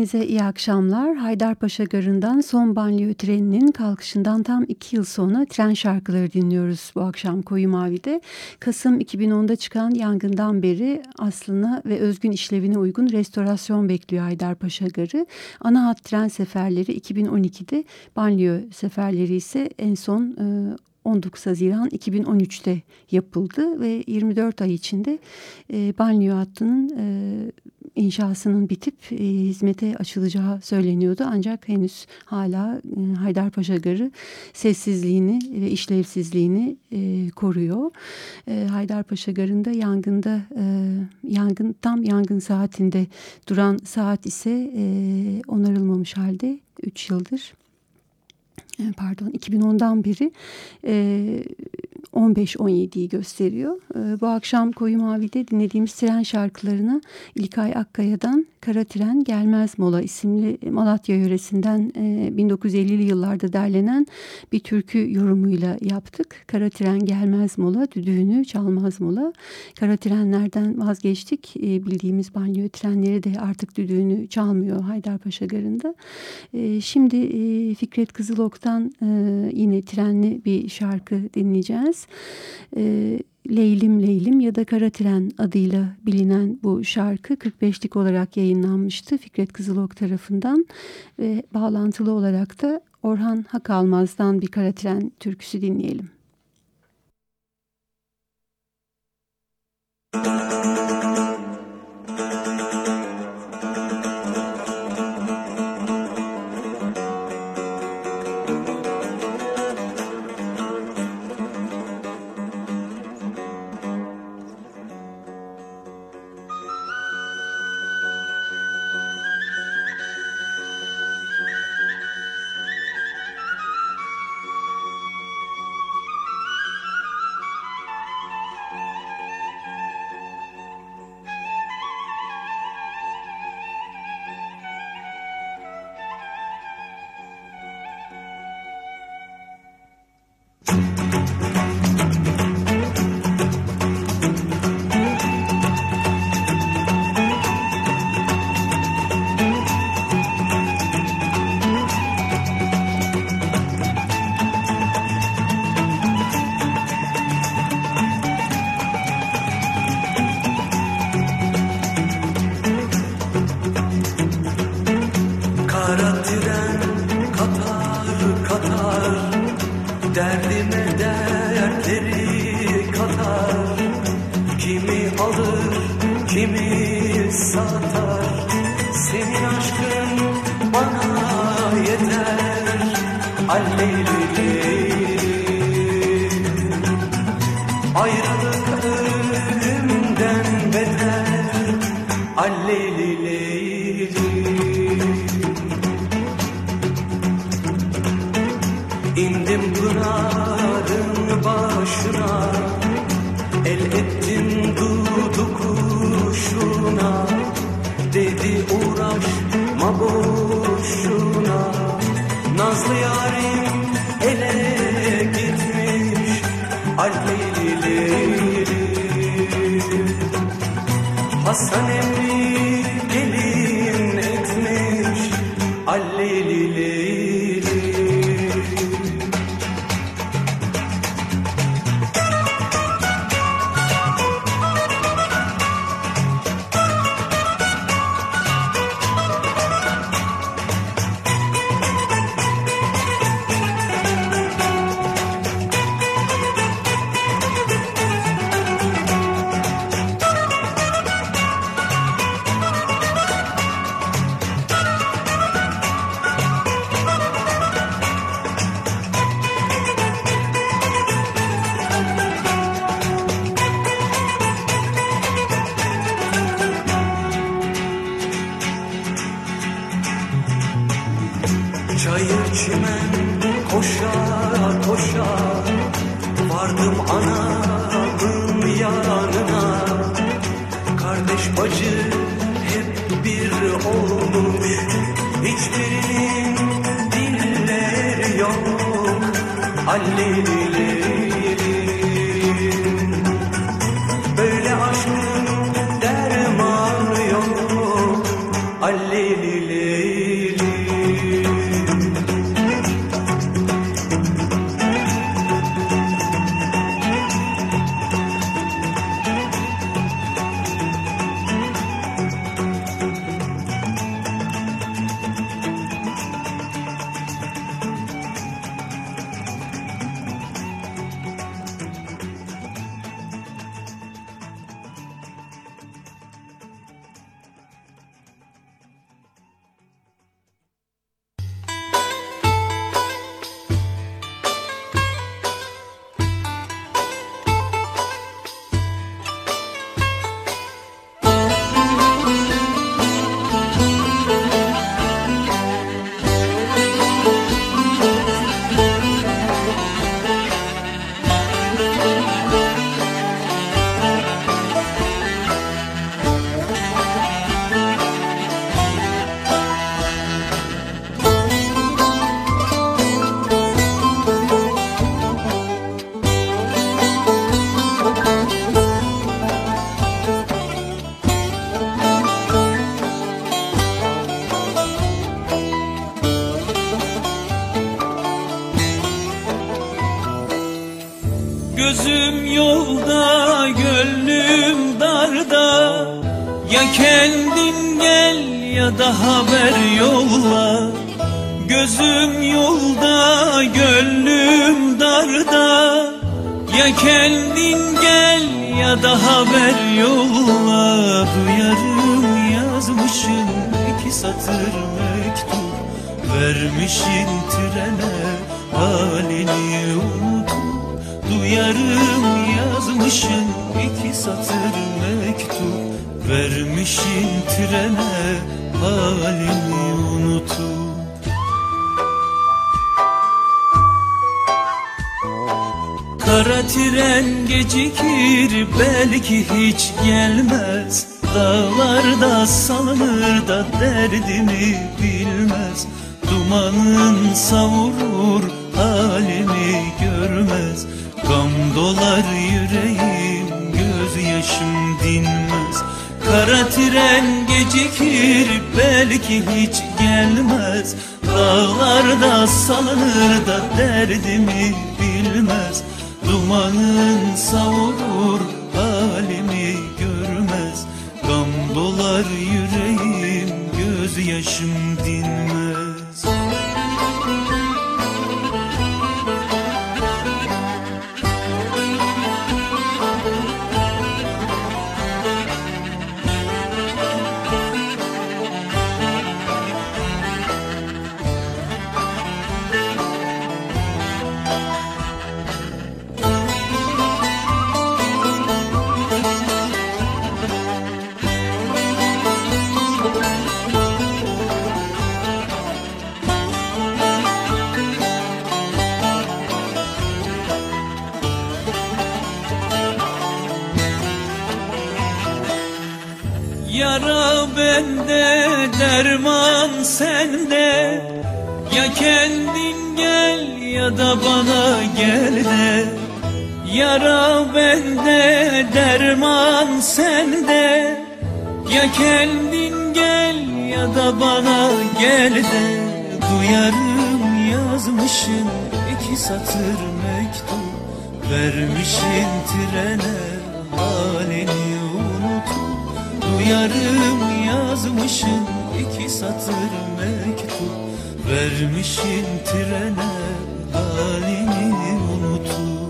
hepinize iyi akşamlar. Haydarpaşa Garı'ndan son banliyö treninin kalkışından tam iki yıl sonra tren şarkıları dinliyoruz bu akşam Koyu Mavi'de. Kasım 2010'da çıkan yangından beri aslına ve özgün işlevine uygun restorasyon bekliyor Haydarpaşa Garı. Ana hat tren seferleri 2012'de, banliyö seferleri ise en son 19 e, Haziran 2013'te yapıldı ve 24 ay içinde e, banliyö hattının e, inşasının bitip e, hizmete açılacağı söyleniyordu. Ancak henüz hala e, Haydarpaşa Garı sessizliğini ve işlevsizliğini e, koruyor. E, Haydarpaşa Garı'nda yangında e, yangın tam yangın saatinde duran saat ise e, onarılmamış halde 3 yıldır e, pardon 2010'dan beri e, 15-17'yi gösteriyor. E, bu akşam Koyu Mavi'de dinlediğimiz tren şarkılarını İlkay Akkaya'dan Kara Tren Gelmez Mola isimli Malatya yöresinden e, 1950'li yıllarda derlenen bir türkü yorumuyla yaptık. Kara Tren Gelmez Mola, düdüğünü çalmaz mola. Kara trenlerden vazgeçtik. E, bildiğimiz banyo trenleri de artık düdüğünü çalmıyor Haydarpaşa Garı'nda. E, şimdi e, Fikret Kızılok'tan e, yine trenli bir şarkı dinleyeceğiz. E, Leylim Leylim ya da Kara Tren adıyla bilinen bu şarkı 45'lik olarak yayınlanmıştı Fikret Kızılok tarafından ve bağlantılı olarak da Orhan Hakalmaz'dan bir Kara Tren türküsü dinleyelim. Müzik Derdime dertleri katar Kimi alır kimi satar. Senin aşkın bana yeter. Alleyli yarim ele gitmiş Alp Hasan Emri kardeş bacı hep bir olmuş Hiçbirinin dilleri yok. Halleri haber yolla. Gözüm yolda, gönlüm darda. Ya kendin gel ya da haber yolla. Duyarım yazmışım iki satır mektup. Vermişin trene halini unutup Duyarım yazmışın iki satır mektup. Vermişin trene halini unutup Kara tren gecikir belki hiç gelmez. Dağlarda salınır da derdimi bilmez. Dumanın savurur halimi görmez. Gam dolar yüreğim gözyaşım dinmez Kara tren gecikir belki hiç gelmez. Dağlarda salınır da derdimi bilmez. Dumanın savurur halimi görmez. Gam dolar yüreğim gözyaşım dinmez bende, derman sende. Ya kendin gel ya da bana gel de. Yara bende, derman sende. Ya kendin gel ya da bana gel de. Duyarım yazmışın iki satır mektup. Vermişin trene halini unutup Duyarım yazmışın iki satır mektup. Vermişin trene halini unutup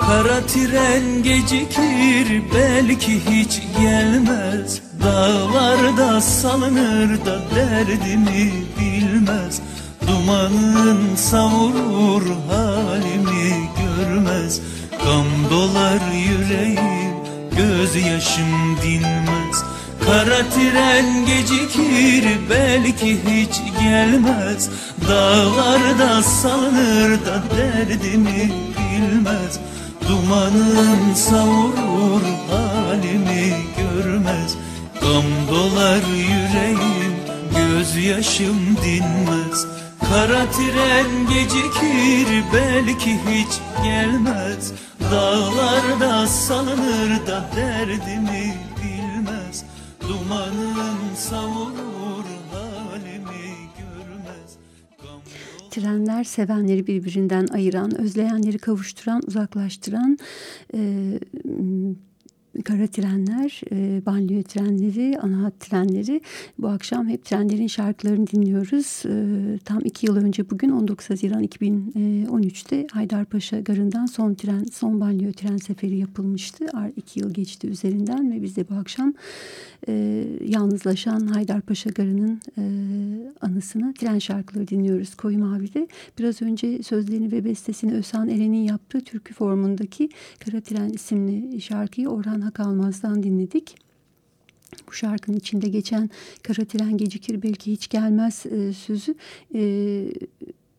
Kara tren gecikir belki hiç gelmez. Dağlarda salınır da derdimi bilmez. Dumanın savurur halimi görmez Gam dolar yüreğim gözyaşım dinmez. Kara tren gecikir belki hiç gelmez. Dağlarda salınır da derdimi bilmez. Dumanın savurur halimi görmez. Gam dolar yüreğim gözyaşım dinmez. Kara tren gecikir belki hiç gelmez Dağlarda salınır da derdimi bilmez. Dumanın savurur halimi görmez. Trenler sevenleri birbirinden ayıran, özleyenleri kavuşturan, uzaklaştıran e, kara trenler, e, banliyö trenleri, ana hat trenleri. Bu akşam hep trenlerin şarkılarını dinliyoruz. E, tam iki yıl önce bugün 19 Haziran 2013'te Haydarpaşa Garı'ndan son tren, son banliyö tren seferi yapılmıştı. Ar iki yıl geçti üzerinden ve biz de bu akşam e, yalnızlaşan Haydarpaşa Garı'nın e, anısına tren şarkıları dinliyoruz Koyu Mavi'de. Biraz önce sözlerini ve bestesini Özhan Eren'in yaptığı türkü formundaki Kara Tren isimli şarkıyı Orhan Hakalmaz'dan dinledik. Bu şarkının içinde geçen kara tren gecikir belki hiç gelmez e, sözü e,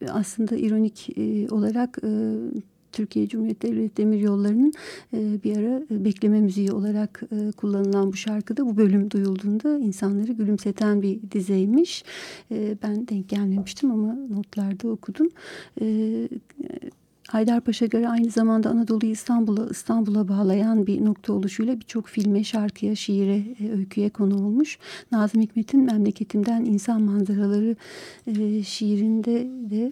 aslında ironik e, olarak e, Türkiye Cumhuriyeti Devlet Demir Yolları'nın e, bir ara e, bekleme müziği olarak e, kullanılan bu şarkıda bu bölüm duyulduğunda insanları gülümseten bir dizeymiş. E, ben denk gelmemiştim ama notlarda okudum. E, Haydarpaşa Garı aynı zamanda Anadolu'yu İstanbul'a İstanbul'a bağlayan bir nokta oluşuyla birçok filme, şarkıya, şiire, e, öyküye konu olmuş. Nazım Hikmet'in Memleketimden İnsan Manzaraları e, şiirinde de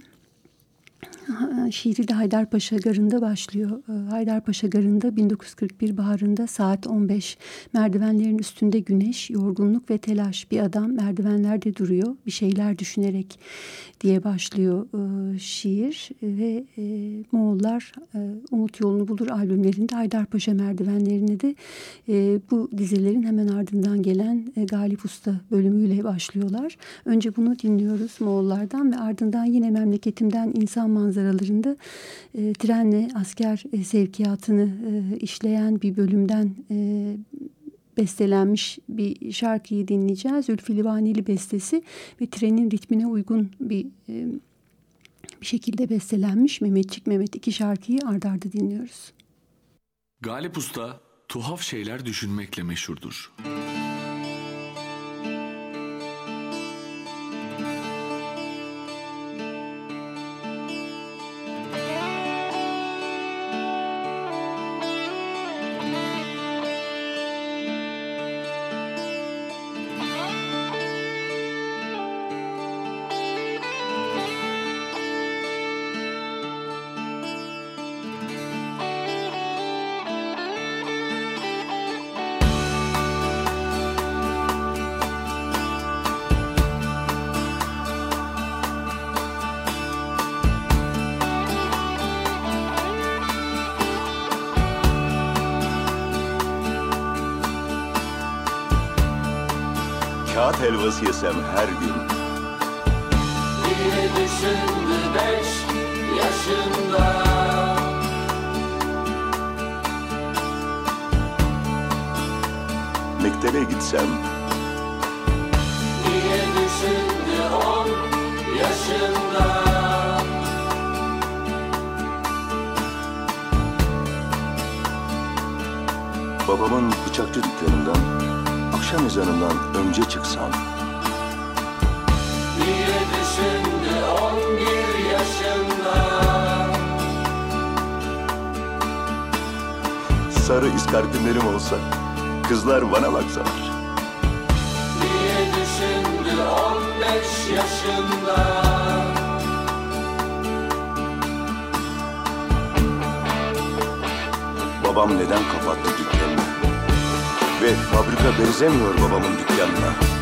Şiiri de Haydarpaşa Garı'nda başlıyor. Ee, Haydarpaşa Garı'nda 1941 baharında saat 15 merdivenlerin üstünde güneş, yorgunluk ve telaş. Bir adam merdivenlerde duruyor bir şeyler düşünerek diye başlıyor e, şiir. Ve e, Moğollar e, Umut Yolunu Bulur albümlerinde Haydarpaşa merdivenlerine de bu dizilerin hemen ardından gelen Galip Usta bölümüyle başlıyorlar. Önce bunu dinliyoruz Moğollardan ve ardından yine memleketimden insan manzaralarında e, trenle asker e, sevkiyatını e, işleyen bir bölümden e, bestelenmiş bir şarkıyı dinleyeceğiz. Zülfü Livaneli bestesi ve trenin ritmine uygun bir e, bir şekilde bestelenmiş Mehmetçik Mehmet iki şarkıyı ardarda arda dinliyoruz. Galip Usta tuhaf şeyler düşünmekle meşhurdur. kağıt helvası yesem her gün. Diye düşündü beş yaşında. Mektebe gitsem. Diye düşündü on yaşında. Babamın bıçakçı dükkanından akşam ezanından önce çıksam. Sarı iskarpinlerim olsa, kızlar bana baksalar. Niye düşündü on beş yaşında? Babam neden kapattı dükkanını? Ve fabrika benzemiyor babamın dükkanına.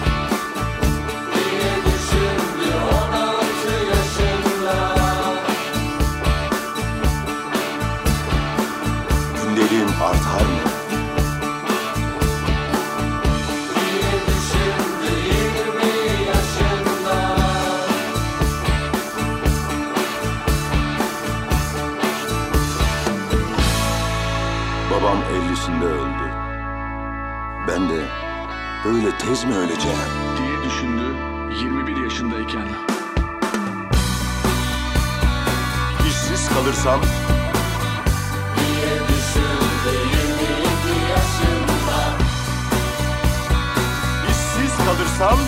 Öyle tez mi öleceğim? diye düşündü 21 yaşındayken. İşsiz kalırsam Niye düşündü yirmi iki yaşında? işsiz kalırsam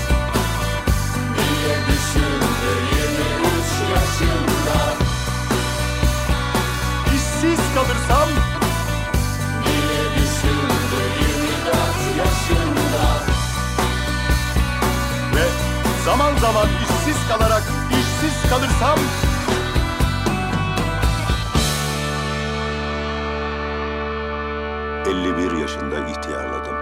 zaman işsiz kalarak işsiz kalırsam 51 yaşında ihtiyarladım.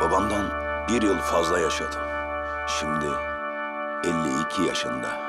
Babamdan bir yıl fazla yaşadım. Şimdi 52 yaşında.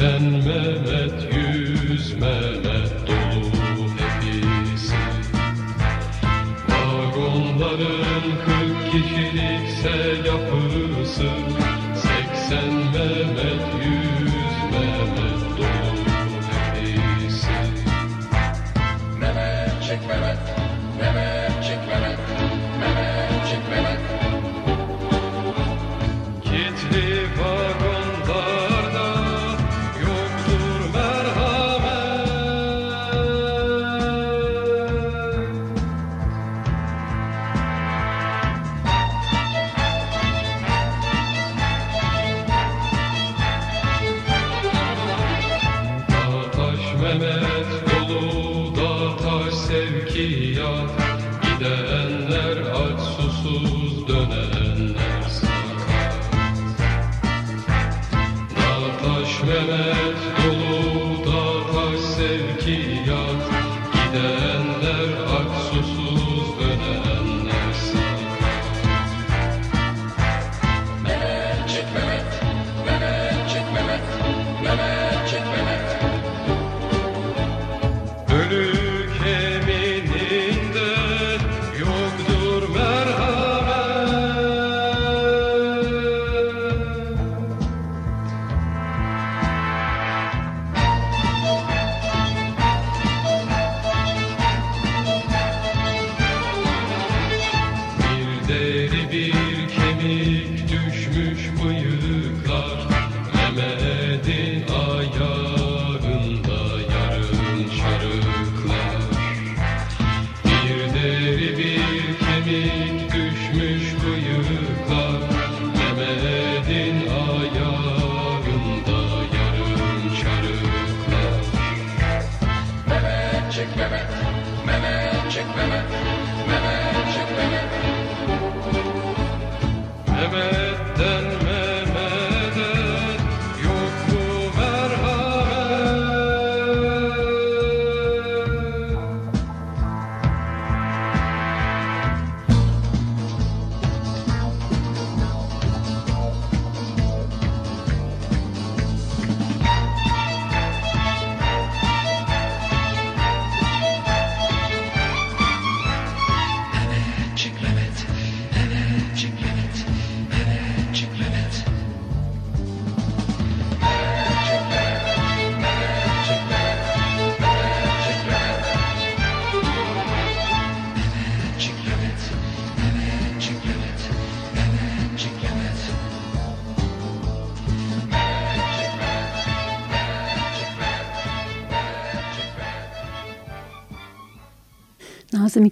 Mehmet'ten Mehmet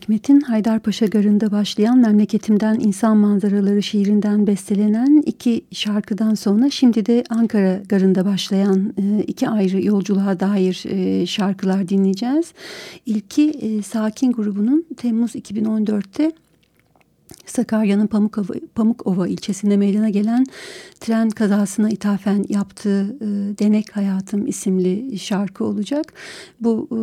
Hikmet'in Haydarpaşa Garı'nda başlayan Memleketimden İnsan Manzaraları şiirinden bestelenen iki şarkıdan sonra şimdi de Ankara Garı'nda başlayan e, iki ayrı yolculuğa dair e, şarkılar dinleyeceğiz. İlki e, Sakin grubunun Temmuz 2014'te Sakarya'nın Pamukova, Pamukova ilçesinde meydana gelen tren kazasına ithafen yaptığı e, Denek Hayatım isimli şarkı olacak. Bu e,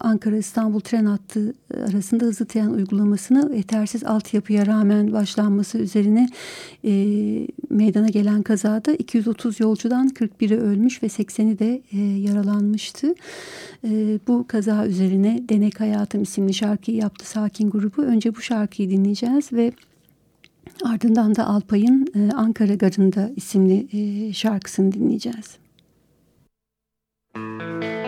Ankara-İstanbul tren hattı arasında hızlı tren uygulamasını yetersiz altyapıya rağmen başlanması üzerine e, meydana gelen kazada 230 yolcudan 41'i ölmüş ve 80'i de e, yaralanmıştı. E, bu kaza üzerine Denek Hayatım isimli şarkıyı yaptı Sakin grubu. Önce bu şarkıyı dinleyeceğiz ve ardından da Alpay'ın e, Ankara Garı'nda isimli e, şarkısını dinleyeceğiz. Müzik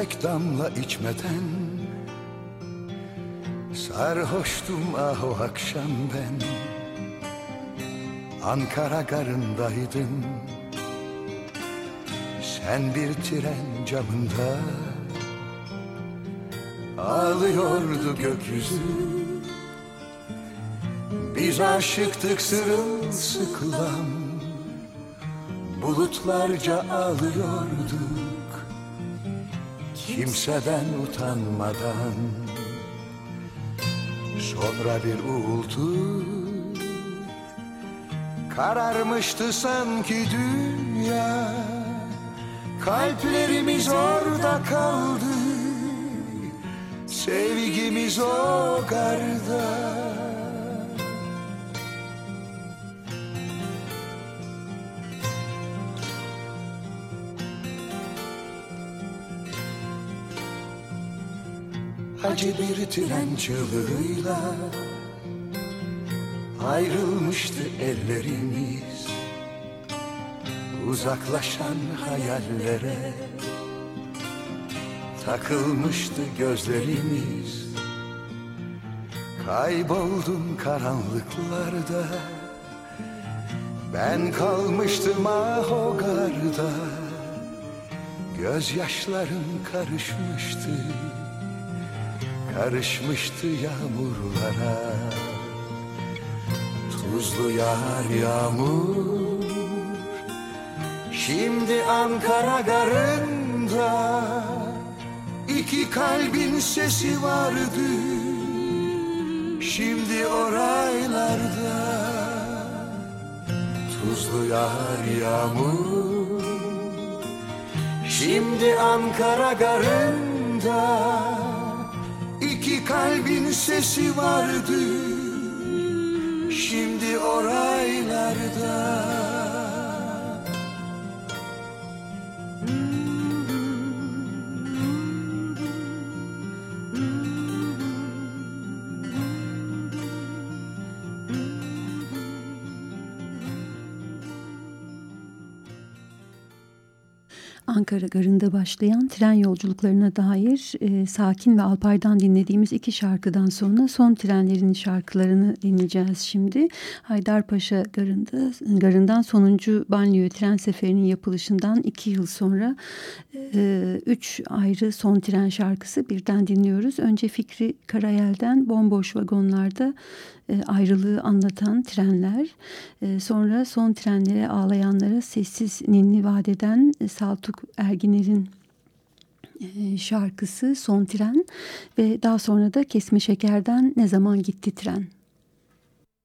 tek damla içmeden Sarhoştum ah o akşam ben. Ankara garındaydım Sen bir tren camında. Ağlıyordu gökyüzü Biz aşıktık sırılsıklam. Bulutlarca ağlıyorduk Kimseden utanmadan Sonra bir uğultu Kararmıştı sanki dünya. Kalplerimiz orada kaldı Sevgimiz o garda Acı bir tren çığlığıyla Ayrılmıştı ellerimiz. Uzaklaşan hayallere Takılmıştı gözlerimiz. Kayboldum karanlıklarda Ben kalmıştım ah o garda. Gözyaşlarım karışmıştı Karışmıştı yağmurlara. Tuzlu yağar yağmur. Şimdi Ankara garında iki kalbin sesi vardı. Şimdi oraylarda Tuzlu yağar yağmur. Şimdi Ankara garında kalbin sesi vardı. Şimdi oraylarda Ankara Garı'nda başlayan tren yolculuklarına dair e, Sakin ve Alpay'dan dinlediğimiz iki şarkıdan sonra son trenlerin şarkılarını dinleyeceğiz şimdi. Haydarpaşa Garı'nda, Garı'ndan sonuncu banliyö tren seferinin yapılışından iki yıl sonra e, üç ayrı son tren şarkısı birden dinliyoruz. Önce Fikri Karayel'den Bomboş Vagonlarda e, ayrılığı anlatan trenler, e, sonra son trenlere ağlayanlara sessiz ninni vadeden e, Saltuk Erginer'in şarkısı Son Tren ve daha sonra da Kesme Şeker'den Ne Zaman Gitti Tren.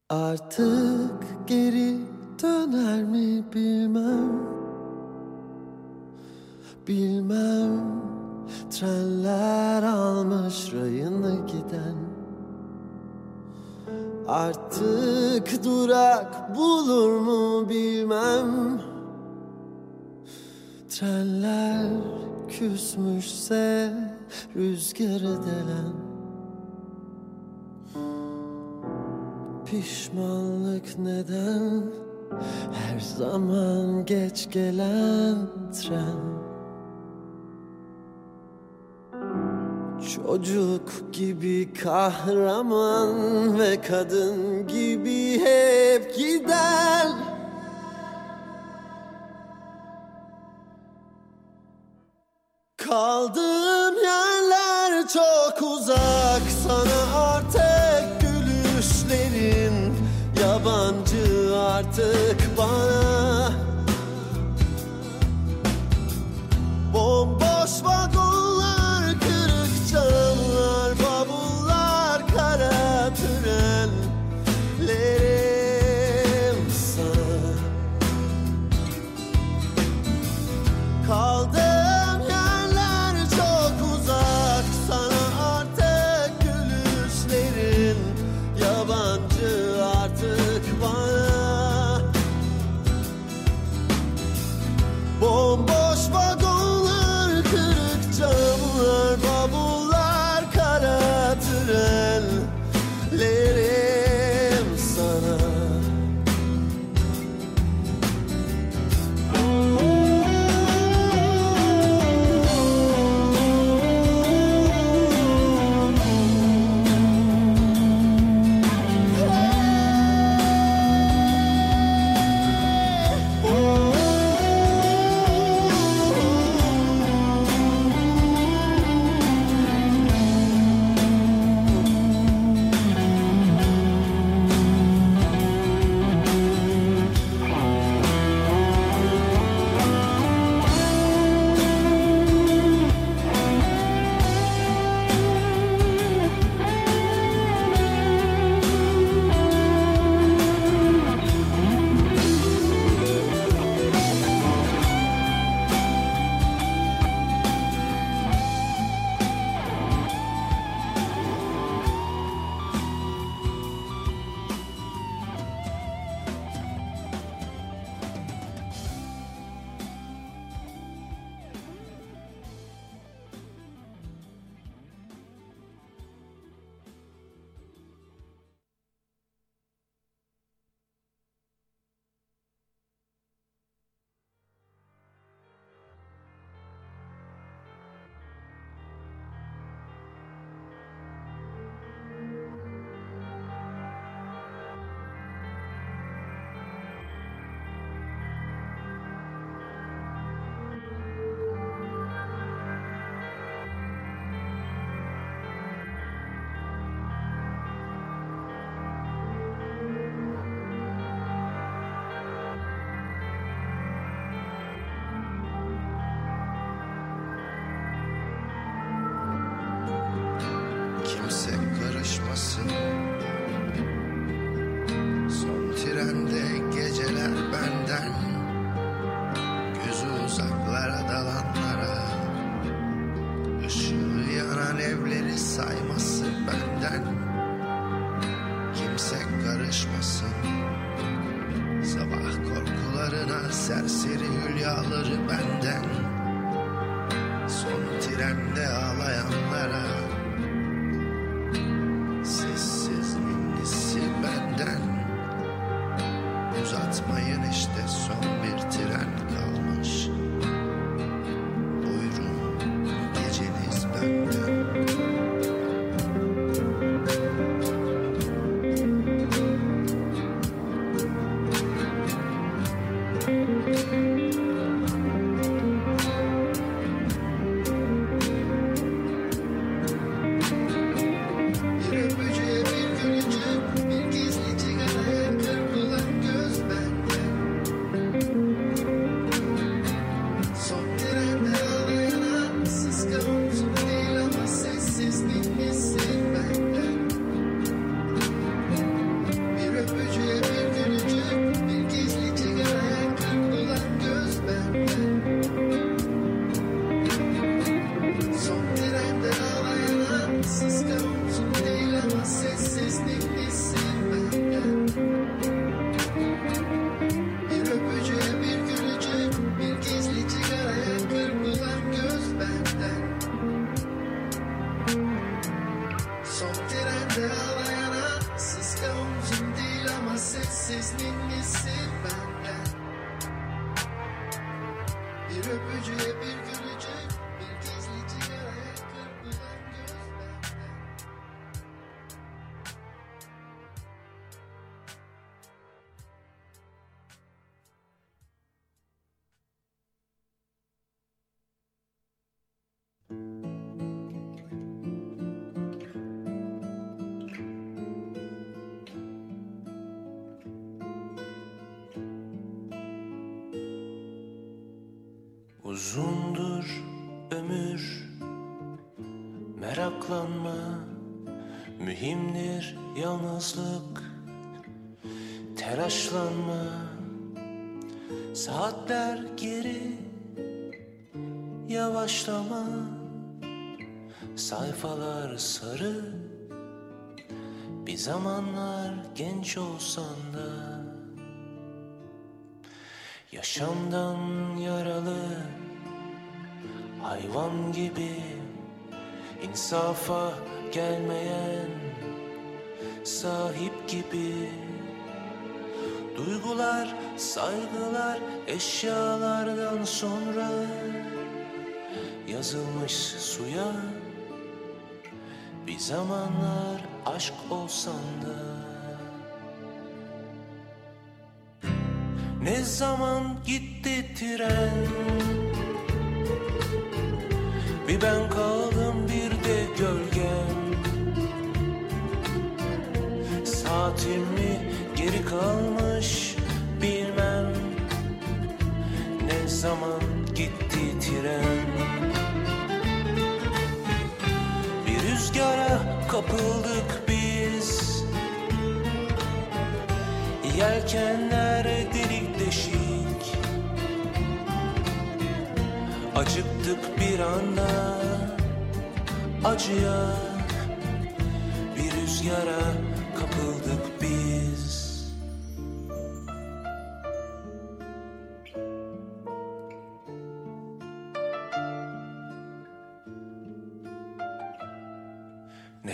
Artık geri döner mi bilmem. Bilmem Trenler almış rayını giden. Artık durak bulur mu bilmem Trenler küsmüşse rüzgarı delen. Pişmanlık neden? Her zaman geç gelen tren. Çocuk gibi kahraman ve kadın gibi hep gider Kaldığım yerler çok uzak. Sana artık gülüşlerin Yabancı artık. Bana Meraklanma Mühimdir yalnızlık Telaşlanma. Saatler geri Yavaşlama. Sayfalar sarı Bir zamanlar genç olsan da. Yaşamdan yaralı Hayvan gibi insafa gelmeyen Sahip gibi. Duygular, saygılar eşyalardan sonra Yazılmış suya. Bir zamanlar aşk olsan da Ne zaman gitti tren? Bir ben kaldım Saatim mi geri kalmış bilmem Ne zaman gitti tren. Bir rüzgara kapıldık biz. Yelkenler delik deşik. Acıktık bir anda Acıya Bir rüzgara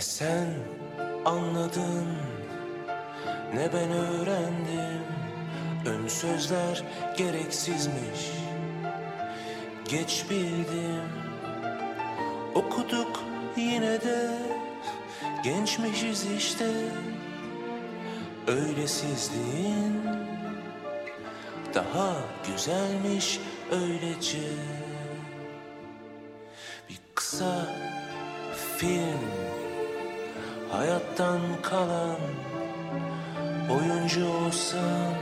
Ne sen anladın. Ne ben öğrendim? Ön sözler gereksizmiş. Geç bildim. Okuduk yine de. Gençmişiz işte. Öylesizliğin Daha güzelmiş öylece Bir kısa film Hayattan kalan Oyuncu olsan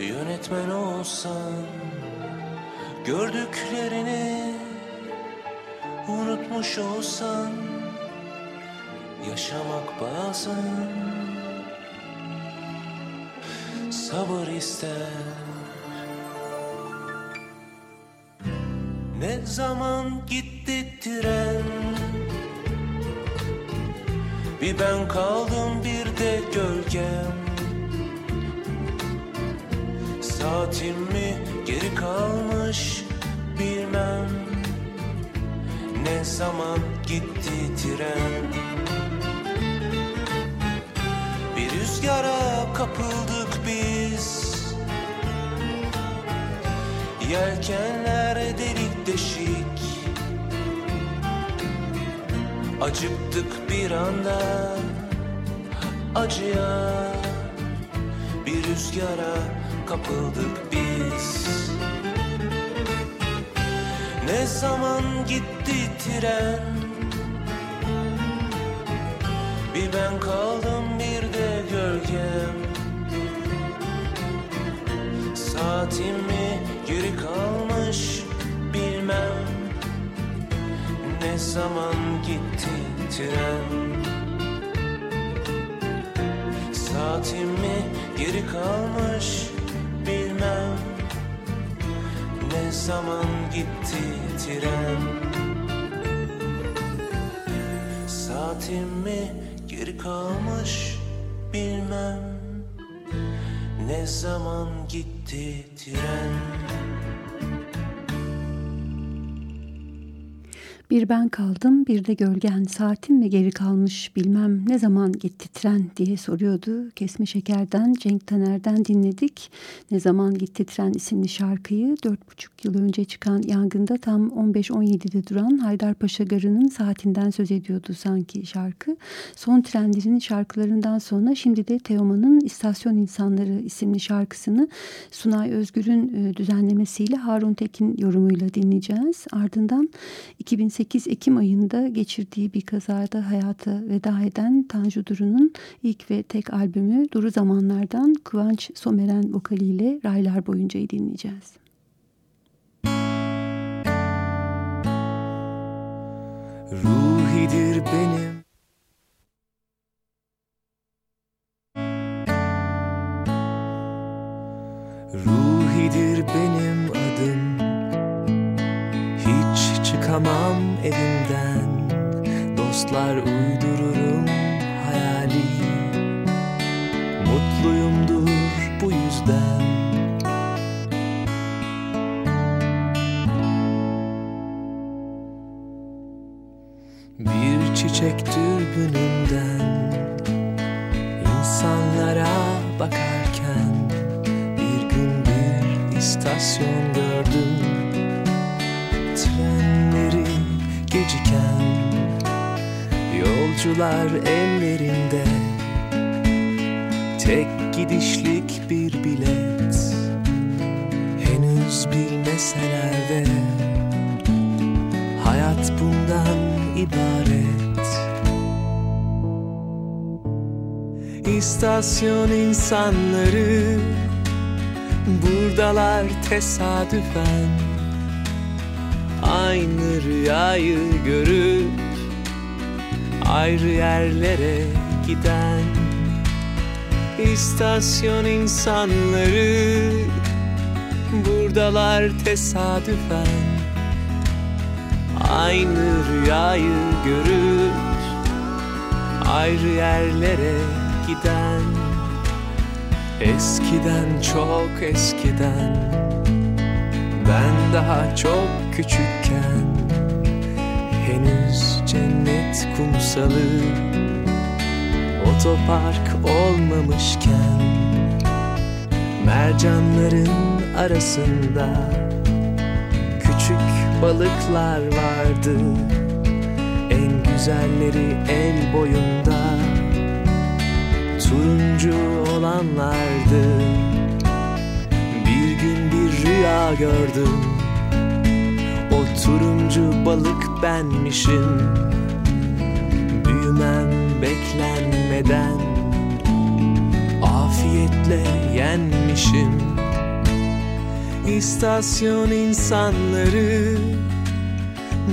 Yönetmen olsan Gördüklerini Unutmuş olsan Yaşamak bazen Sabır ister. Ne zaman gitti tren Bir ben kaldım bir de gölgem. Saatim mi geri kalmış bilmem. Ne zaman gitti tren? Bir rüzgara kapıldık biz. Yelkenler delik deşik Acıktık bir anda acıya Bir rüzgara kapıldık biz. Ne zaman gitti tren? Bir ben kaldım bir de gölgem. Saatim mi geri kalmış bilmem Ne zaman gitti tren? Saatim mi geri kalmış bilmem. Ne zaman gitti tren? Saatim mi geri kalmış bilmem. Ne zaman gitti tren Bir ben kaldım bir de gölgen saatim mi geri kalmış bilmem ne zaman gitti tren diye soruyordu. Kesme Şeker'den Cenk Taner'den dinledik. Ne zaman gitti tren isimli şarkıyı dört buçuk yıl önce çıkan yangında tam 15-17'de duran Haydarpaşa Garı'nın saatinden söz ediyordu sanki şarkı. Son trenlerin şarkılarından sonra şimdi de Teoman'ın İstasyon İnsanları isimli şarkısını Sunay Özgür'ün e, düzenlemesiyle Harun Tekin yorumuyla dinleyeceğiz. Ardından 2008 Ekim ayında geçirdiği bir kazada hayata veda eden Tanju Duru'nun ilk ve tek albümü Duru Zamanlar'dan Kıvanç Someren vokaliyle raylar boyuncayı dinleyeceğiz. Ruhidir benim. Ruhidir benim adım. Hiç çıkamam evimden Dostlar uydururum hayali. Mutluyumdur bu yüzden. Bir çiçek türbününden insanlara bakarken bir gün bir istasyon gördüm yolcular ellerinde. Tek gidişlik bir bilet. Henüz bilmeseler de. Hayat bundan ibaret. İstasyon insanları. Buradalar tesadüfen. Aynı rüyayı görüp ayrı yerlere giden İstasyon insanları buradalar tesadüfen. Aynı rüyayı görüp ayrı yerlere giden Eskiden çok eskiden Ben daha çok küçükken cennet kumsalı. Otopark olmamışken Mercanların arasında Küçük balıklar vardı. En güzelleri el boyunda Turuncu olanlardı. Bir gün bir rüya gördüm. O turuncu balık benmişim. Büyümem beklenmeden Afiyetle yenmişim. İstasyon insanları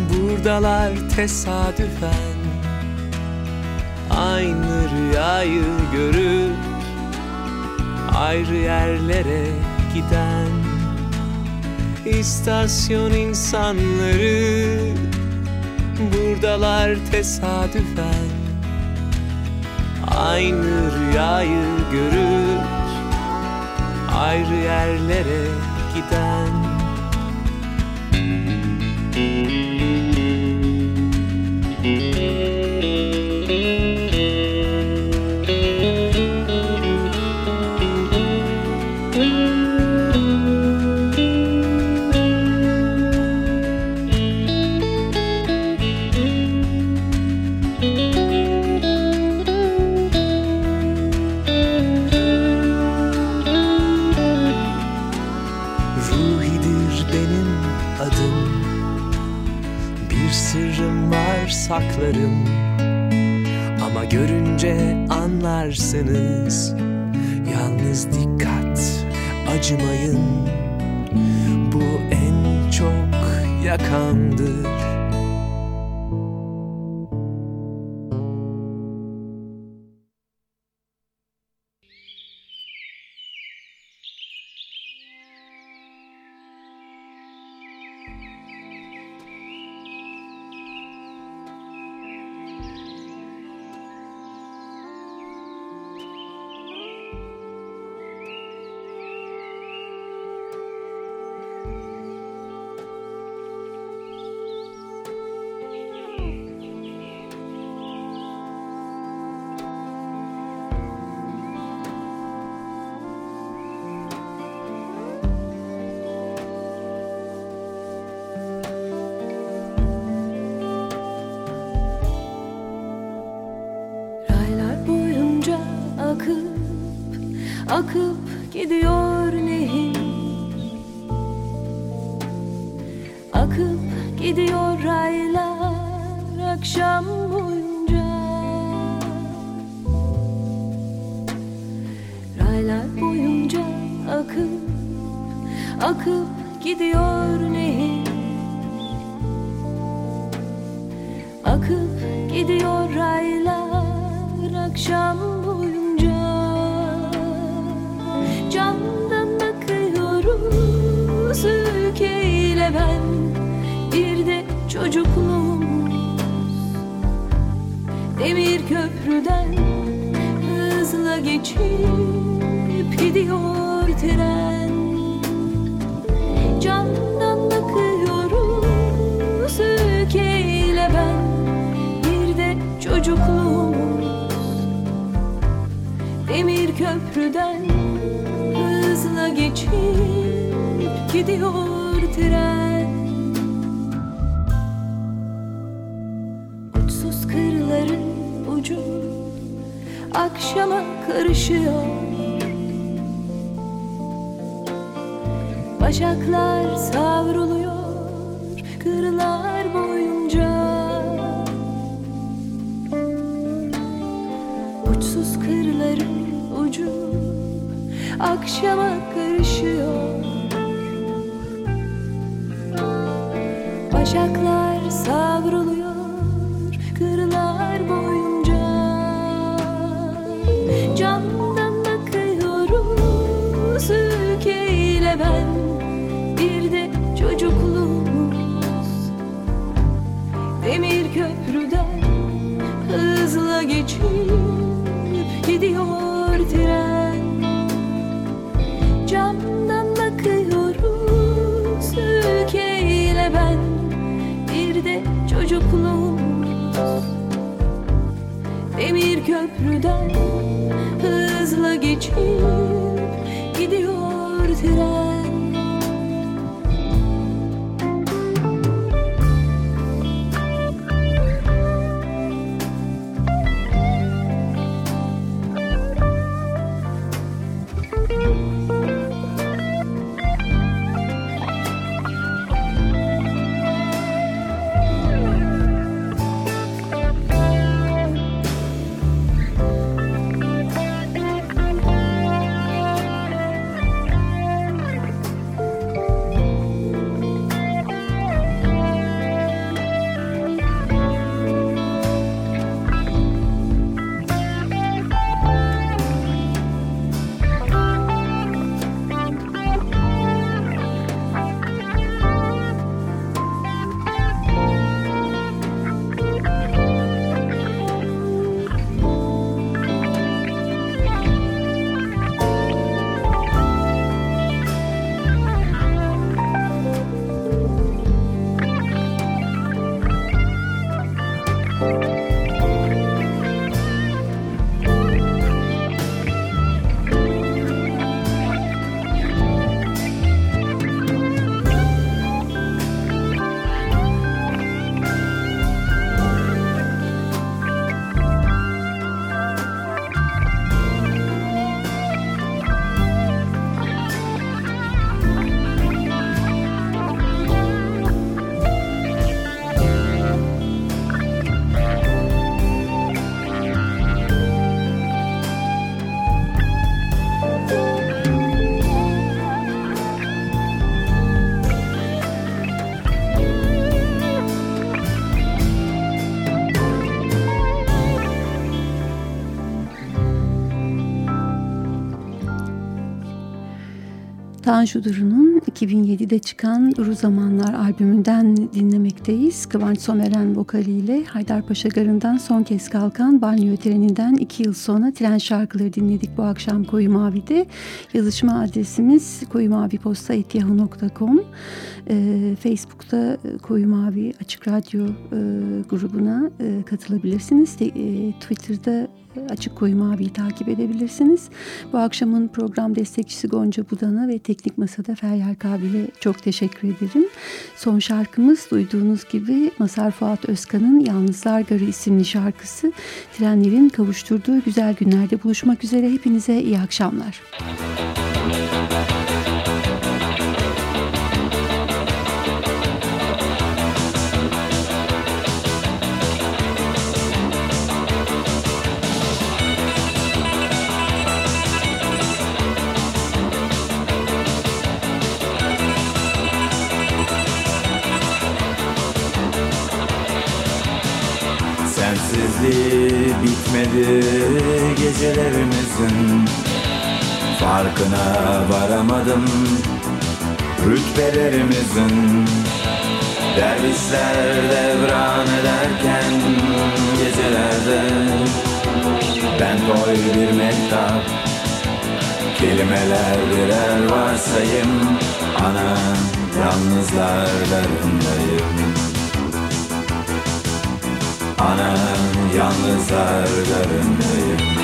Buradalar tesadüfen. Aynı rüyayı görüp Ayrı yerlere giden İstasyon insanları Buradalar tesadüfen. Aynı rüyayı görüp Ayrı yerlere giden gidiyor nehir Akıp gidiyor raylar akşam boyunca. Camdan bakıyoruz ülkeyle ben. Bir de çocukluğumuz. Demir köprüden hızla geçip gidiyor tren köprüden hızla geçip gidiyor tren. Uçsuz kırların ucu akşama karışıyor. Başaklar savruluyor kırlar kırların ucu akşama karışıyor. Başaklar savruluyor kırlar boyunca. Camdan bakıyoruz ülkeyle ben Bir de çocukluğumuz. Demir köprüden hızla geçip köprüden hızla geçip Tanju Duru'nun 2007'de çıkan Duru Zamanlar albümünden dinlemekteyiz. Kıvanç Someren vokaliyle Haydarpaşa Garı'ndan son kez kalkan banyo treninden iki yıl sonra tren şarkıları dinledik bu akşam Koyu Mavi'de. Yazışma adresimiz koyumaviposta.yahoo.com e, Facebook'ta Koyu Mavi Açık Radyo e, grubuna e, katılabilirsiniz. E, Twitter'da Açık Koyu Mavi'yi takip edebilirsiniz. Bu akşamın program destekçisi Gonca Budan'a ve Teknik Masa'da Feryal Kabil'e çok teşekkür ederim. Son şarkımız duyduğunuz gibi Masar Fuat Özkan'ın Yalnızlar Garı isimli şarkısı. Trenlerin kavuşturduğu güzel günlerde buluşmak üzere. Hepinize iyi akşamlar. Müzik Bitmedi gecelerimizin. Farkına varamadım rütbelerimizin. Dervişler devran ederken gecelerde Ben boy bir mektap Kelimeler birer varsayım. Ana yalnızlar darındayım Anam yalnızlar garındayım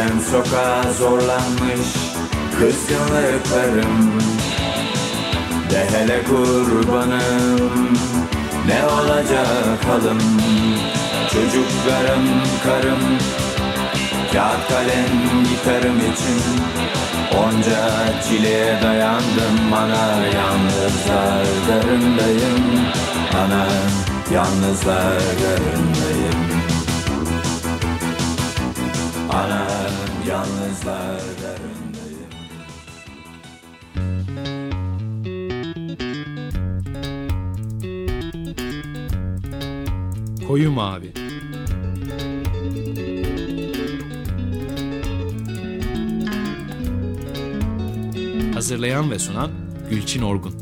Evden sokağa zorlanmış kızgınlıklarım De hele kurbanım ne olacak halım? Çocuklarım, karım, kağıt kalem gitarım için. Onca çileye dayandım ana yalnızlar garındayım. Ana yalnızlar garındayım yalnızlar garındayım Koyu Mavi. Hazırlayan ve sunan Gülçin Orgun